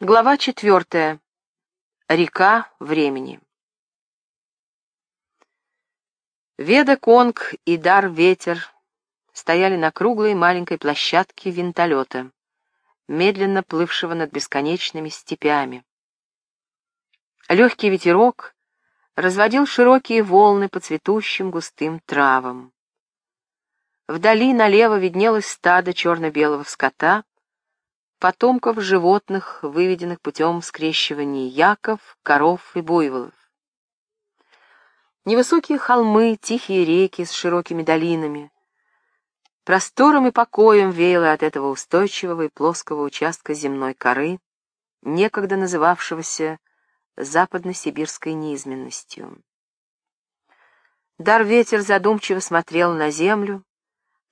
Глава четвертая. Река времени. Веда Конг и Дар Ветер стояли на круглой маленькой площадке винтолета, медленно плывшего над бесконечными степями. Легкий ветерок разводил широкие волны по цветущим густым травам. Вдали налево виднелось стадо черно-белого скота, потомков животных, выведенных путем скрещивания яков, коров и буйволов. Невысокие холмы, тихие реки с широкими долинами. Простором и покоем веяло от этого устойчивого и плоского участка земной коры, некогда называвшегося западно-сибирской низменностью. Дар-ветер задумчиво смотрел на землю,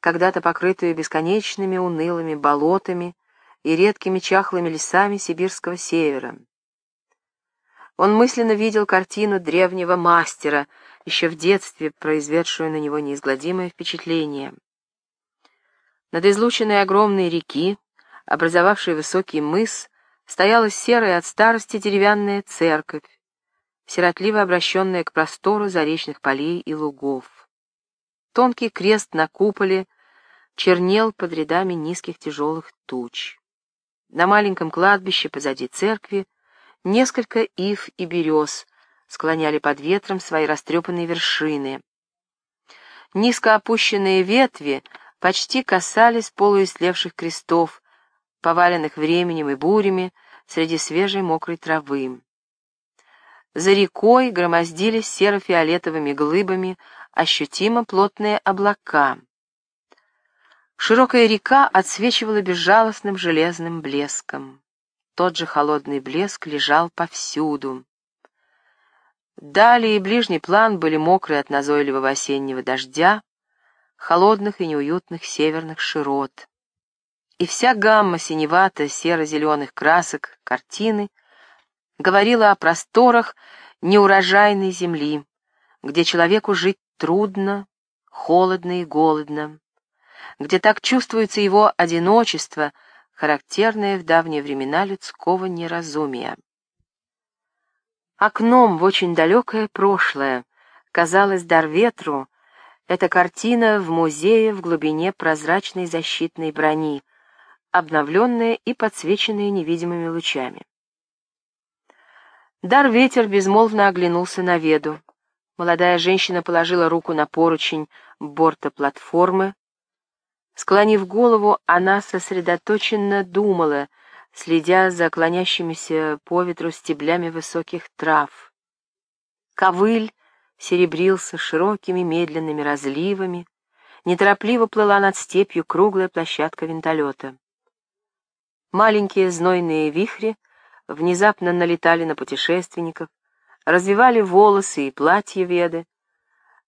когда-то покрытую бесконечными унылыми болотами, и редкими чахлыми лесами сибирского севера. Он мысленно видел картину древнего мастера, еще в детстве произведшую на него неизгладимое впечатление. Над излученной огромной реки, образовавшей высокий мыс, стояла серая от старости деревянная церковь, сиротливо обращенная к простору заречных полей и лугов. Тонкий крест на куполе чернел под рядами низких тяжелых туч. На маленьком кладбище позади церкви несколько ив и берез склоняли под ветром свои растрепанные вершины. Низко опущенные ветви почти касались полуислевших крестов, поваленных временем и бурями среди свежей мокрой травы. За рекой громоздились серо-фиолетовыми глыбами ощутимо плотные облака — Широкая река отсвечивала безжалостным железным блеском. Тот же холодный блеск лежал повсюду. Далее и ближний план были мокрые от назойливого осеннего дождя, холодных и неуютных северных широт. И вся гамма синевато-серо-зеленых красок картины говорила о просторах неурожайной земли, где человеку жить трудно, холодно и голодно, где так чувствуется его одиночество, характерное в давние времена людского неразумия. Окном в очень далекое прошлое казалось дар ветру эта картина в музее в глубине прозрачной защитной брони, обновленная и подсвеченная невидимыми лучами. Дар ветер безмолвно оглянулся на веду. Молодая женщина положила руку на поручень борта платформы, Склонив голову, она сосредоточенно думала, следя за клонящимися по ветру стеблями высоких трав. Ковыль серебрился широкими медленными разливами, неторопливо плыла над степью круглая площадка винтолета. Маленькие знойные вихри внезапно налетали на путешественников, развивали волосы и платья веды,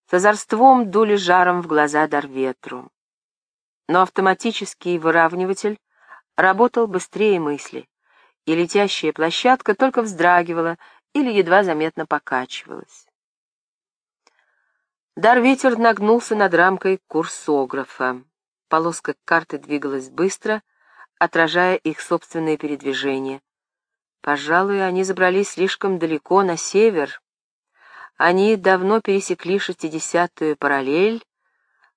с озорством дули жаром в глаза дар ветру но автоматический выравниватель работал быстрее мысли, и летящая площадка только вздрагивала или едва заметно покачивалась. Дар-ветер нагнулся над рамкой курсографа. Полоска карты двигалась быстро, отражая их собственные передвижения. Пожалуй, они забрались слишком далеко на север. Они давно пересекли шестидесятую параллель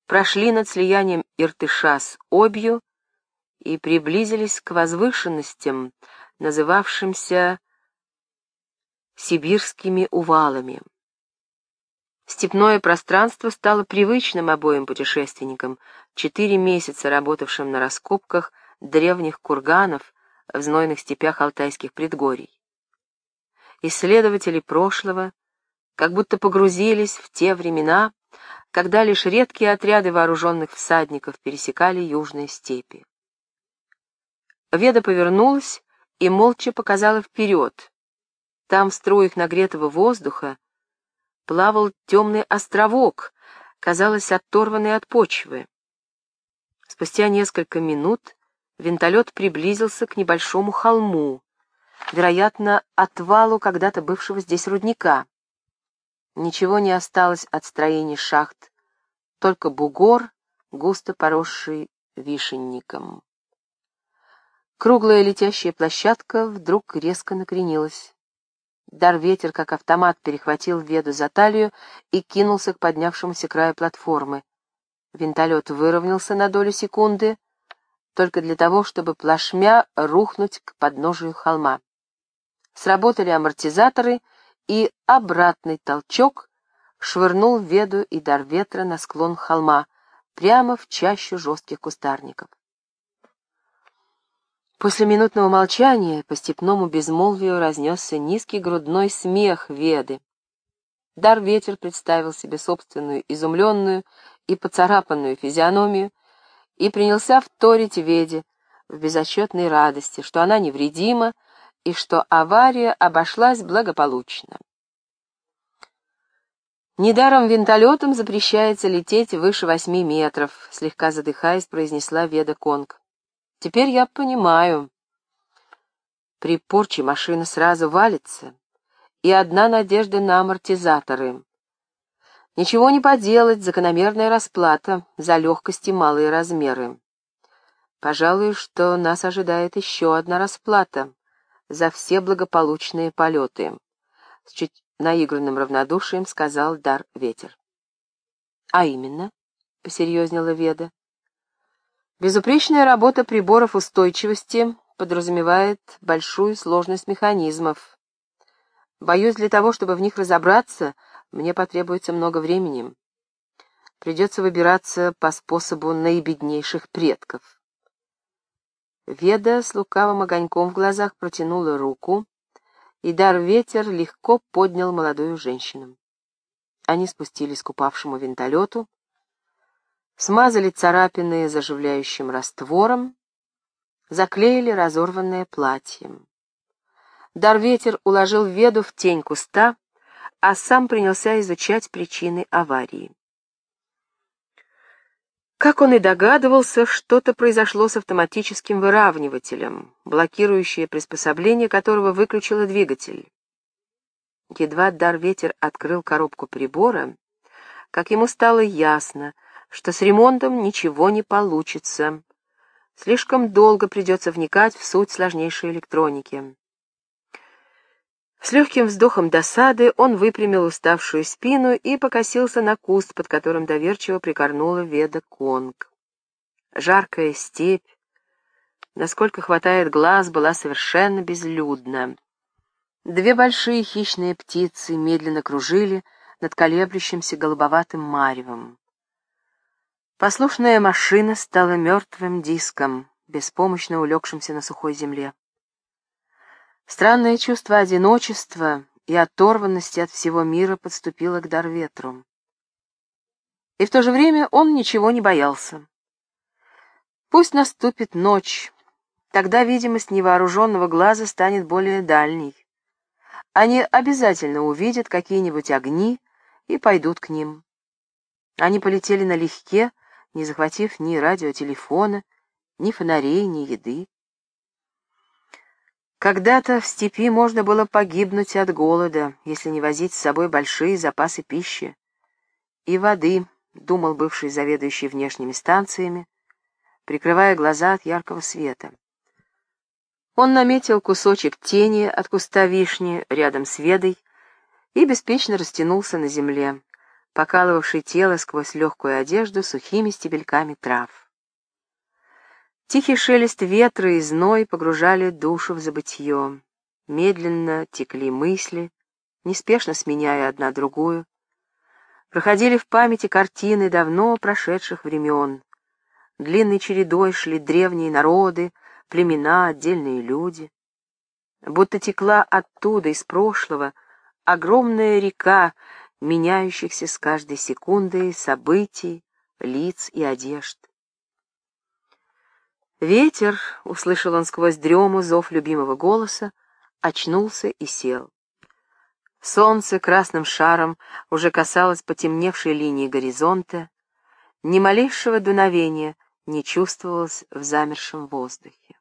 прошли над слиянием Иртыша с Обью и приблизились к возвышенностям, называвшимся сибирскими увалами. Степное пространство стало привычным обоим путешественникам, четыре месяца работавшим на раскопках древних курганов в знойных степях алтайских предгорий. Исследователи прошлого как будто погрузились в те времена, когда лишь редкие отряды вооруженных всадников пересекали южные степи. Веда повернулась и молча показала вперед. Там в струях нагретого воздуха плавал темный островок, казалось, оторванный от почвы. Спустя несколько минут винтолет приблизился к небольшому холму, вероятно, отвалу когда-то бывшего здесь рудника. Ничего не осталось от строений шахт, только бугор, густо поросший вишенником. Круглая летящая площадка вдруг резко накренилась. Дар-ветер, как автомат, перехватил Веду за талию и кинулся к поднявшемуся краю платформы. Винтолет выровнялся на долю секунды, только для того, чтобы плашмя рухнуть к подножию холма. Сработали амортизаторы, и обратный толчок швырнул Веду и дар ветра на склон холма, прямо в чащу жестких кустарников. После минутного молчания по степному безмолвию разнесся низкий грудной смех Веды. Дар ветер представил себе собственную изумленную и поцарапанную физиономию и принялся вторить Веде в безотчетной радости, что она невредима и что авария обошлась благополучно. «Недаром винтолетам запрещается лететь выше восьми метров», — слегка задыхаясь, произнесла Веда Конг. Теперь я понимаю. При порче машина сразу валится, и одна надежда на амортизаторы. Ничего не поделать, закономерная расплата за легкость и малые размеры. Пожалуй, что нас ожидает еще одна расплата за все благополучные полеты. С чуть наигранным равнодушием сказал Дар Ветер. — А именно? — посерьезнела Веда. Безупречная работа приборов устойчивости подразумевает большую сложность механизмов. Боюсь, для того, чтобы в них разобраться, мне потребуется много времени. Придется выбираться по способу наибеднейших предков. Веда с лукавым огоньком в глазах протянула руку, и дар ветер легко поднял молодую женщину. Они спустились к упавшему винтолету, смазали царапины заживляющим раствором, заклеили разорванное платье. Дарветер уложил Веду в тень куста, а сам принялся изучать причины аварии. Как он и догадывался, что-то произошло с автоматическим выравнивателем, блокирующее приспособление которого выключило двигатель. Едва Дарветер открыл коробку прибора, как ему стало ясно — что с ремонтом ничего не получится. Слишком долго придется вникать в суть сложнейшей электроники. С легким вздохом досады он выпрямил уставшую спину и покосился на куст, под которым доверчиво прикорнула Веда Конг. Жаркая степь, насколько хватает глаз, была совершенно безлюдна. Две большие хищные птицы медленно кружили над колеблющимся голубоватым маревом. Послушная машина стала мертвым диском, беспомощно улегшимся на сухой земле. Странное чувство одиночества и оторванности от всего мира подступило к Дарветру. И в то же время он ничего не боялся. Пусть наступит ночь, тогда видимость невооруженного глаза станет более дальней. Они обязательно увидят какие-нибудь огни и пойдут к ним. Они полетели налегке, не захватив ни радиотелефона, ни фонарей, ни еды. Когда-то в степи можно было погибнуть от голода, если не возить с собой большие запасы пищи. И воды, думал бывший заведующий внешними станциями, прикрывая глаза от яркого света. Он наметил кусочек тени от куста вишни рядом с ведой и беспечно растянулся на земле, покалывавший тело сквозь легкую одежду сухими стебельками трав. Тихий шелест ветра и зной погружали душу в забытье. Медленно текли мысли, неспешно сменяя одна другую. Проходили в памяти картины давно прошедших времен. Длинной чередой шли древние народы, племена, отдельные люди. Будто текла оттуда, из прошлого, огромная река, меняющихся с каждой секундой событий, лиц и одежд. «Ветер», — услышал он сквозь дрему зов любимого голоса, очнулся и сел. Солнце красным шаром уже касалось потемневшей линии горизонта, ни малейшего дуновения не чувствовалось в замершем воздухе.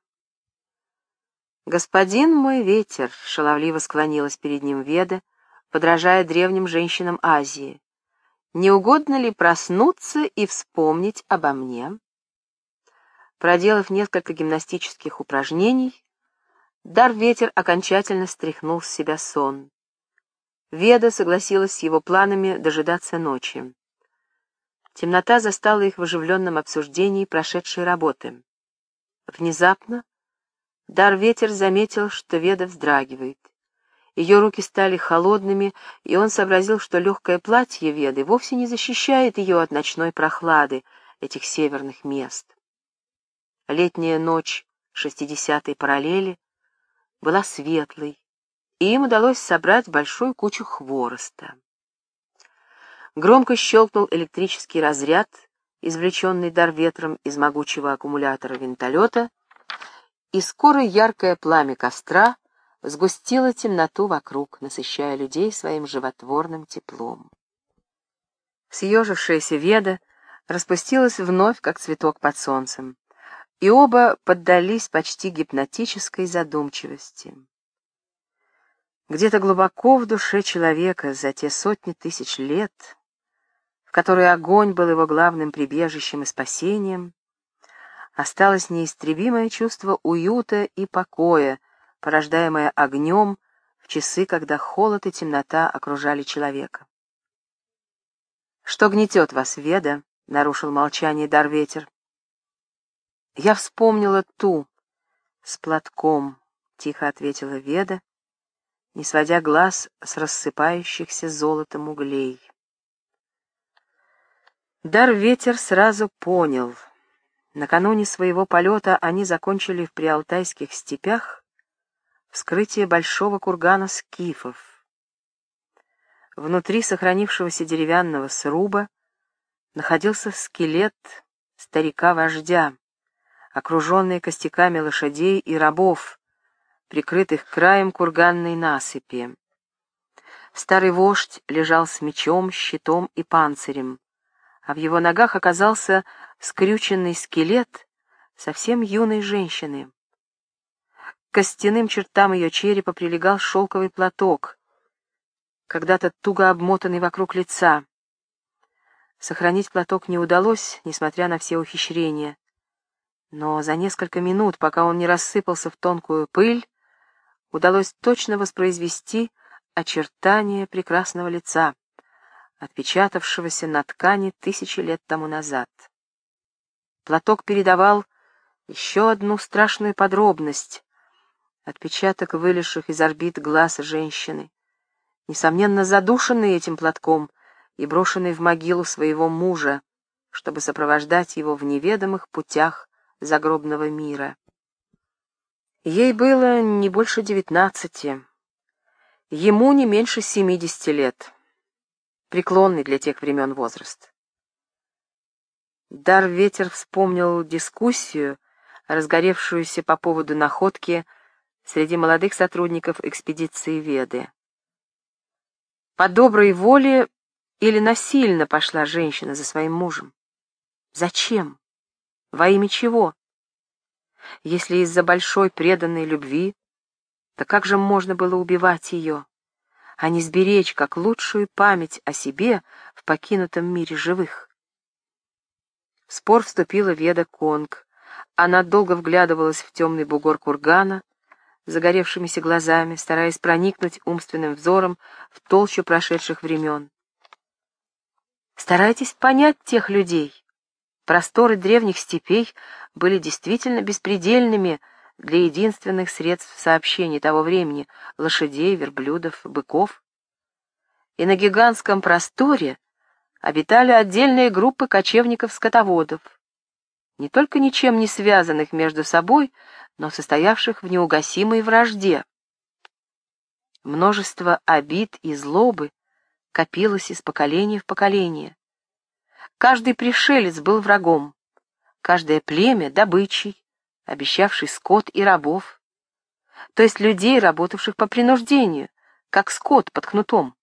«Господин мой ветер», — шаловливо склонилась перед ним Веда, — подражая древним женщинам Азии. Не угодно ли проснуться и вспомнить обо мне? Проделав несколько гимнастических упражнений, Дар-ветер окончательно стряхнул с себя сон. Веда согласилась с его планами дожидаться ночи. Темнота застала их в оживленном обсуждении прошедшей работы. Внезапно Дар-ветер заметил, что Веда вздрагивает. Ее руки стали холодными, и он сообразил, что легкое платье Веды вовсе не защищает ее от ночной прохлады этих северных мест. Летняя ночь шестидесятой параллели была светлой, и им удалось собрать большую кучу хвороста. Громко щелкнул электрический разряд, извлеченный дар ветром из могучего аккумулятора винтолета, и скоро яркое пламя костра сгустило темноту вокруг, насыщая людей своим животворным теплом. Съежившаяся веда распустилась вновь, как цветок под солнцем и оба поддались почти гипнотической задумчивости. Где-то глубоко в душе человека за те сотни тысяч лет, в которые огонь был его главным прибежищем и спасением, осталось неистребимое чувство уюта и покоя, порождаемое огнем в часы, когда холод и темнота окружали человека. «Что гнетет вас, Веда?» — нарушил молчание Дарветер. Я вспомнила ту с платком, — тихо ответила Веда, не сводя глаз с рассыпающихся золотом углей. Дар ветер сразу понял. Накануне своего полета они закончили в приалтайских степях вскрытие большого кургана скифов. Внутри сохранившегося деревянного сруба находился скелет старика-вождя, окруженные костяками лошадей и рабов, прикрытых краем курганной насыпи. Старый вождь лежал с мечом, щитом и панцирем, а в его ногах оказался скрюченный скелет совсем юной женщины. К костяным чертам ее черепа прилегал шелковый платок, когда-то туго обмотанный вокруг лица. Сохранить платок не удалось, несмотря на все ухищрения. Но за несколько минут, пока он не рассыпался в тонкую пыль, удалось точно воспроизвести очертания прекрасного лица, отпечатавшегося на ткани тысячи лет тому назад. Платок передавал еще одну страшную подробность — отпечаток вылезших из орбит глаз женщины, несомненно задушенный этим платком и брошенный в могилу своего мужа, чтобы сопровождать его в неведомых путях загробного мира. Ей было не больше девятнадцати, ему не меньше семидесяти лет, преклонный для тех времен возраст. Дар ветер вспомнил дискуссию, разгоревшуюся по поводу находки среди молодых сотрудников экспедиции Веды. По доброй воле или насильно пошла женщина за своим мужем? Зачем? Во имя чего? Если из-за большой преданной любви, то как же можно было убивать ее, а не сберечь как лучшую память о себе в покинутом мире живых? В спор вступила Веда Конг. Она долго вглядывалась в темный бугор кургана, загоревшимися глазами, стараясь проникнуть умственным взором в толщу прошедших времен. Старайтесь понять тех людей, Просторы древних степей были действительно беспредельными для единственных средств сообщения того времени — лошадей, верблюдов, быков. И на гигантском просторе обитали отдельные группы кочевников-скотоводов, не только ничем не связанных между собой, но состоявших в неугасимой вражде. Множество обид и злобы копилось из поколения в поколение. Каждый пришелец был врагом, каждое племя — добычей, обещавший скот и рабов, то есть людей, работавших по принуждению, как скот под кнутом.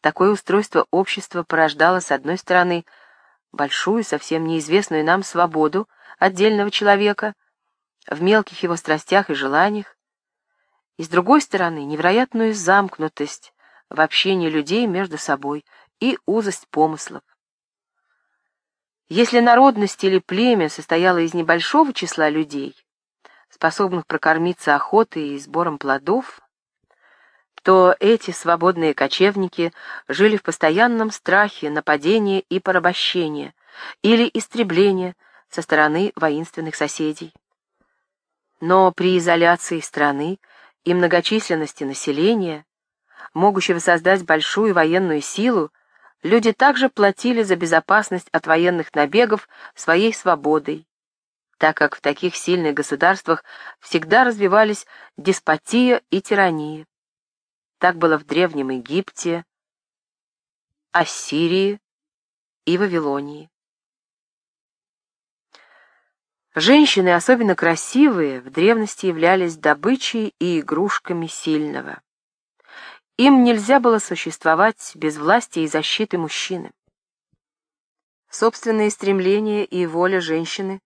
Такое устройство общества порождало, с одной стороны, большую, совсем неизвестную нам свободу отдельного человека в мелких его страстях и желаниях, и, с другой стороны, невероятную замкнутость в общении людей между собой и узость помыслов. Если народность или племя состояло из небольшого числа людей, способных прокормиться охотой и сбором плодов, то эти свободные кочевники жили в постоянном страхе нападения и порабощения или истребления со стороны воинственных соседей. Но при изоляции страны и многочисленности населения, могущего создать большую военную силу, люди также платили за безопасность от военных набегов своей свободой, так как в таких сильных государствах всегда развивались деспотия и тирания. Так было в Древнем Египте, Ассирии и Вавилонии. Женщины, особенно красивые, в древности являлись добычей и игрушками сильного. Им нельзя было существовать без власти и защиты мужчины. Собственные стремления и воля женщины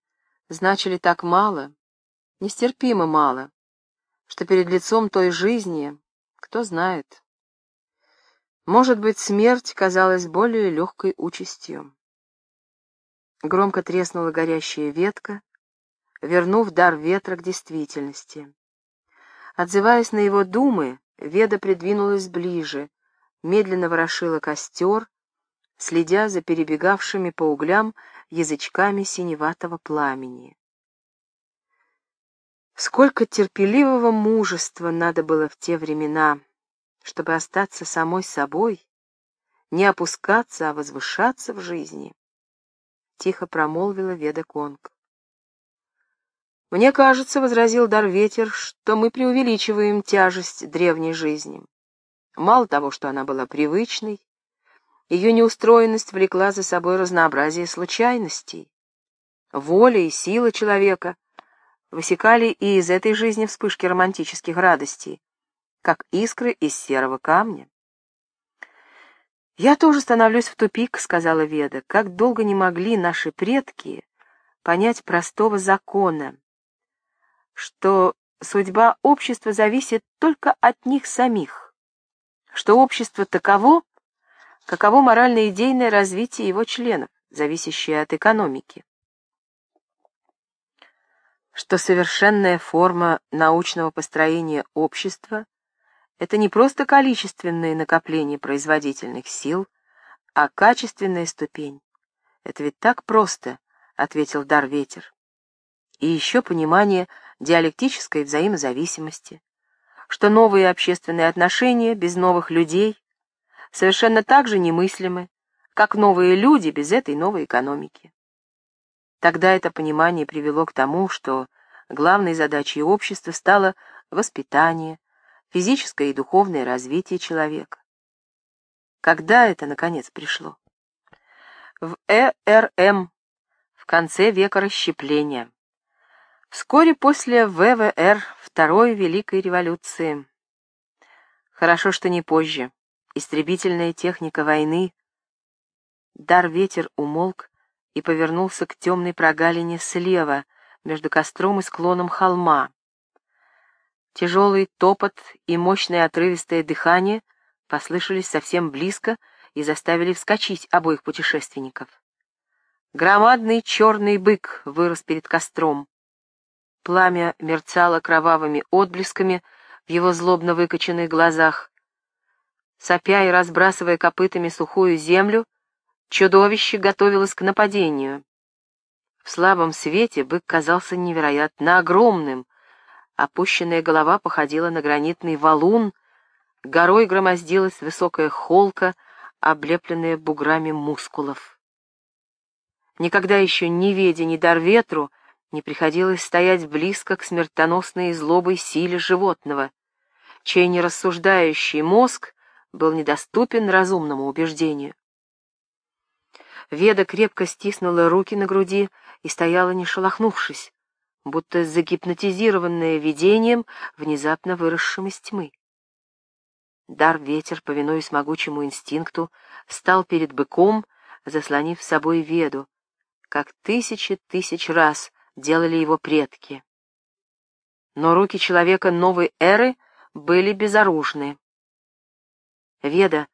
значили так мало, нестерпимо мало, что перед лицом той жизни, кто знает, может быть, смерть казалась более легкой участью. Громко треснула горящая ветка, вернув дар ветра к действительности. Отзываясь на его думы, Веда придвинулась ближе, медленно ворошила костер, следя за перебегавшими по углям язычками синеватого пламени. Сколько терпеливого мужества надо было в те времена, чтобы остаться самой собой, не опускаться, а возвышаться в жизни, — тихо промолвила Веда Конг. «Мне кажется, — возразил Дарветер, — что мы преувеличиваем тяжесть древней жизни. Мало того, что она была привычной, ее неустроенность влекла за собой разнообразие случайностей. Воля и сила человека высекали и из этой жизни вспышки романтических радостей, как искры из серого камня. «Я тоже становлюсь в тупик», — сказала Веда. «Как долго не могли наши предки понять простого закона, что судьба общества зависит только от них самих, что общество таково, каково морально-идейное развитие его членов, зависящее от экономики, что совершенная форма научного построения общества — это не просто количественное накопление производительных сил, а качественная ступень. Это ведь так просто, — ответил Дар Ветер. И еще понимание диалектической взаимозависимости, что новые общественные отношения без новых людей совершенно так же немыслимы, как новые люди без этой новой экономики. Тогда это понимание привело к тому, что главной задачей общества стало воспитание, физическое и духовное развитие человека. Когда это, наконец, пришло? В ЭРМ, в конце века расщепления. Вскоре после ВВР Второй Великой Революции. Хорошо, что не позже. Истребительная техника войны. Дар-ветер умолк и повернулся к темной прогалине слева, между костром и склоном холма. Тяжелый топот и мощное отрывистое дыхание послышались совсем близко и заставили вскочить обоих путешественников. Громадный черный бык вырос перед костром. Пламя мерцало кровавыми отблесками в его злобно выкоченных глазах. Сопя и разбрасывая копытами сухую землю, чудовище готовилось к нападению. В слабом свете бык казался невероятно огромным. Опущенная голова походила на гранитный валун, горой громоздилась высокая холка, облепленная буграми мускулов. Никогда еще ни Веде, ни дар ветру не приходилось стоять близко к смертоносной злобой силе животного, чей нерассуждающий мозг был недоступен разумному убеждению. Веда крепко стиснула руки на груди и стояла, не шелохнувшись, будто загипнотизированная видением, внезапно выросшим из тьмы. Дар-ветер, повинуясь могучему инстинкту, стал перед быком, заслонив собой Веду, как тысячи тысяч раз делали его предки. Но руки человека новой эры были безоружны. «Веда,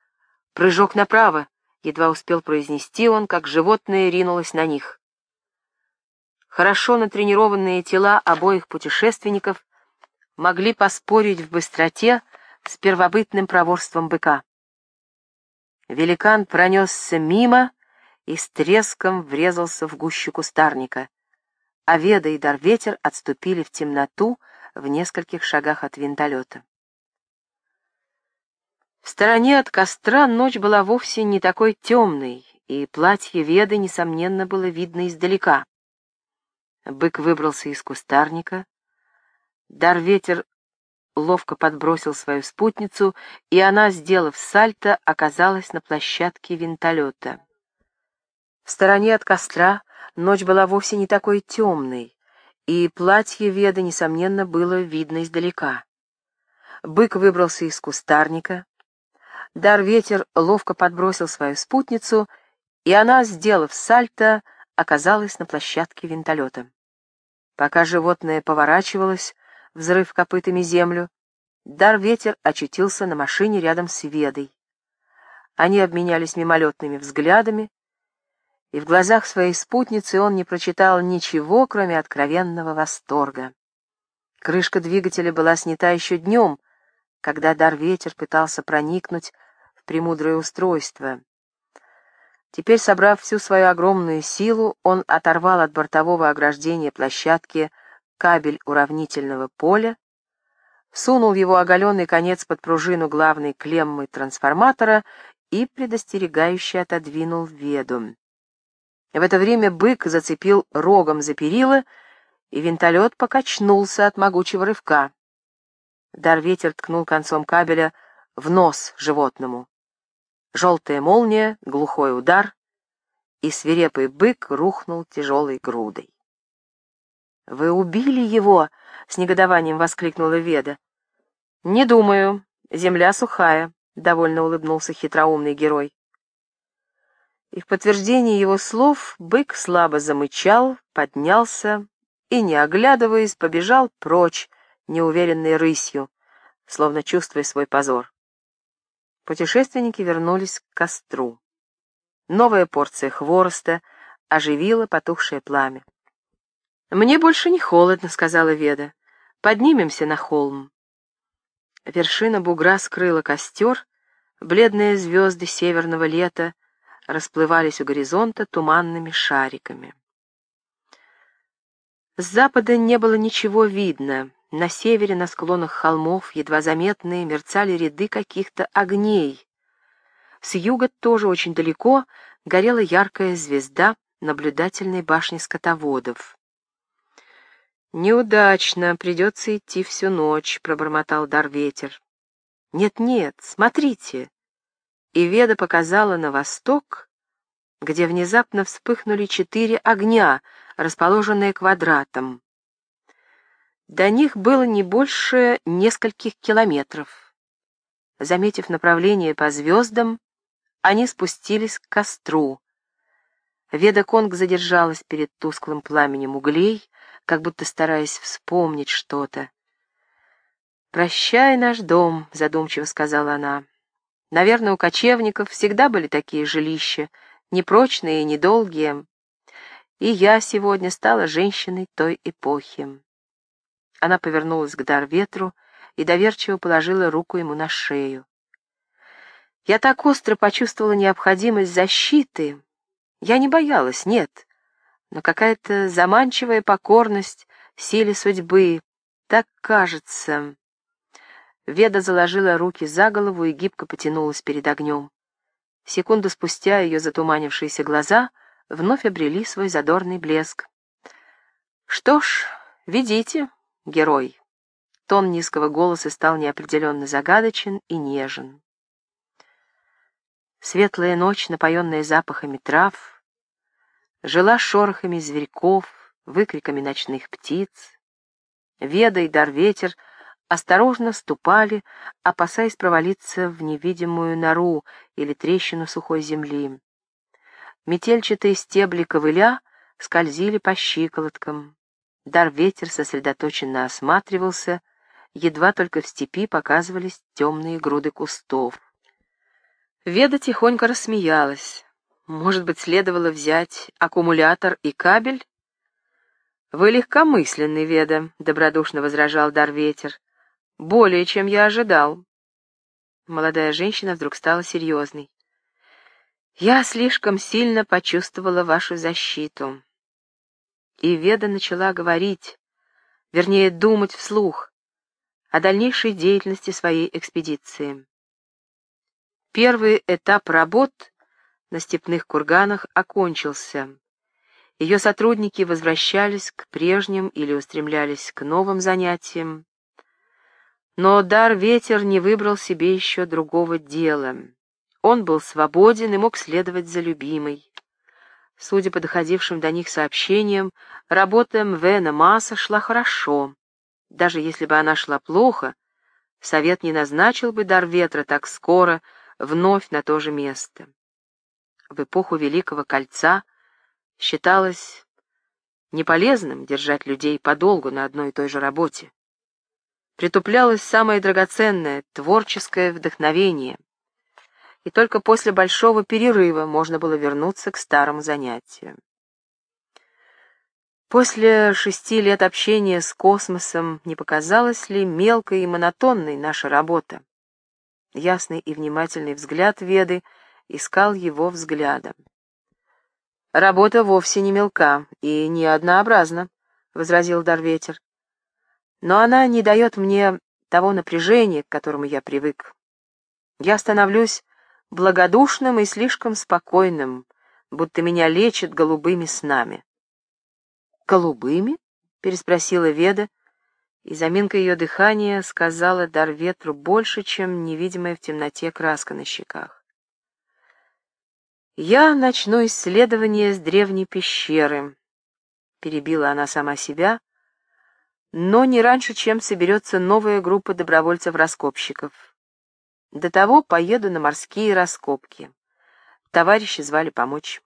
прыжок направо, Едва успел произнести он, как животное ринулось на них. Хорошо натренированные тела обоих путешественников могли поспорить в быстроте с первобытным проворством быка. Великан пронесся мимо и с треском врезался в гущу кустарника, а Веда и Дарветер отступили в темноту в нескольких шагах от винтолета. В стороне от костра ночь была вовсе не такой темной, и платье Веды, несомненно, было видно издалека. Бык выбрался из кустарника. Дар-ветер ловко подбросил свою спутницу, и она, сделав сальто, оказалась на площадке винтолета. В стороне от костра ночь была вовсе не такой темной, и платье Веды, несомненно, было видно издалека. Бык выбрался из кустарника, Дар-ветер ловко подбросил свою спутницу, и она, сделав сальто, оказалась на площадке винтолета. Пока животное поворачивалось, взрыв копытами землю, Дар-ветер очутился на машине рядом с Ведой. Они обменялись мимолетными взглядами, и в глазах своей спутницы он не прочитал ничего, кроме откровенного восторга. Крышка двигателя была снята еще днем, когда дар-ветер пытался проникнуть премудрое устройство. Теперь, собрав всю свою огромную силу, он оторвал от бортового ограждения площадки кабель уравнительного поля, сунул его оголенный конец под пружину главной клеммы трансформатора и предостерегающе отодвинул веду. В это время бык зацепил рогом за перила, и винтолет покачнулся от могучего рывка. Дар-ветер ткнул концом кабеля в нос животному. Желтая молния, глухой удар, и свирепый бык рухнул тяжелой грудой. «Вы убили его!» — с негодованием воскликнула Веда. «Не думаю. Земля сухая», — довольно улыбнулся хитроумный герой. И в подтверждение его слов бык слабо замычал, поднялся и, не оглядываясь, побежал прочь неуверенной рысью, словно чувствуя свой позор. Путешественники вернулись к костру. Новая порция хвороста оживила потухшее пламя. «Мне больше не холодно», — сказала Веда. «Поднимемся на холм». Вершина бугра скрыла костер, бледные звезды северного лета расплывались у горизонта туманными шариками. С запада не было ничего видно, на севере, на склонах холмов, едва заметные, мерцали ряды каких-то огней. С юга тоже очень далеко горела яркая звезда наблюдательной башни скотоводов. «Неудачно, придется идти всю ночь», — пробормотал дар ветер. «Нет-нет, смотрите!» И Веда показала на восток, где внезапно вспыхнули четыре огня, расположенные квадратом. До них было не больше нескольких километров. Заметив направление по звездам, они спустились к костру. Веда Конг задержалась перед тусклым пламенем углей, как будто стараясь вспомнить что-то. «Прощай наш дом», — задумчиво сказала она. «Наверное, у кочевников всегда были такие жилища, непрочные и недолгие. И я сегодня стала женщиной той эпохи». Она повернулась к Дарветру и доверчиво положила руку ему на шею. Я так остро почувствовала необходимость защиты. Я не боялась, нет, но какая-то заманчивая покорность силе судьбы, так кажется. Веда заложила руки за голову и гибко потянулась перед огнем. Секунду спустя ее затуманившиеся глаза вновь обрели свой задорный блеск. «Что ж, ведите», герой. Тон низкого голоса стал неопределенно загадочен и нежен. Светлая ночь, напоенная запахами трав, жила шорохами зверьков, выкриками ночных птиц. Веда и дар ветер осторожно ступали, опасаясь провалиться в невидимую нору или трещину сухой земли. Метельчатые стебли ковыля скользили по щиколоткам. Дар-ветер сосредоточенно осматривался, едва только в степи показывались темные груды кустов. Веда тихонько рассмеялась. Может быть, следовало взять аккумулятор и кабель? «Вы легкомысленный, Веда», — добродушно возражал Дарветер. «Более, чем я ожидал». Молодая женщина вдруг стала серьезной. «Я слишком сильно почувствовала вашу защиту». И Веда начала говорить, вернее, думать вслух, о дальнейшей деятельности своей экспедиции. Первый этап работ на степных курганах окончился. Ее сотрудники возвращались к прежним или устремлялись к новым занятиям. Но дар-ветер не выбрал себе еще другого дела. Он был свободен и мог следовать за любимой. Судя по доходившим до них сообщениям, работа Мвена Масса шла хорошо. Даже если бы она шла плохо, совет не назначил бы дар ветра так скоро вновь на то же место. В эпоху Великого Кольца считалось неполезным держать людей подолгу на одной и той же работе. Притуплялось самое драгоценное — творческое вдохновение. И только после большого перерыва можно было вернуться к старому занятию. После шести лет общения с космосом не показалась ли мелкой и монотонной наша работа? Ясный и внимательный взгляд Веды искал его взглядом. «Работа вовсе не мелка и не однообразна», — возразил Дарветер. «Но она не дает мне того напряжения, к которому я привык. Я становлюсь благодушным и слишком спокойным, будто меня лечат голубыми снами. «Голубыми?» — переспросила Веда, и заминка ее дыхания сказала дар ветру больше, чем невидимая в темноте краска на щеках. «Я начну исследование с древней пещеры», — перебила она сама себя, «но не раньше, чем соберется новая группа добровольцев-раскопщиков. До того поеду на морские раскопки. Товарищи звали помочь».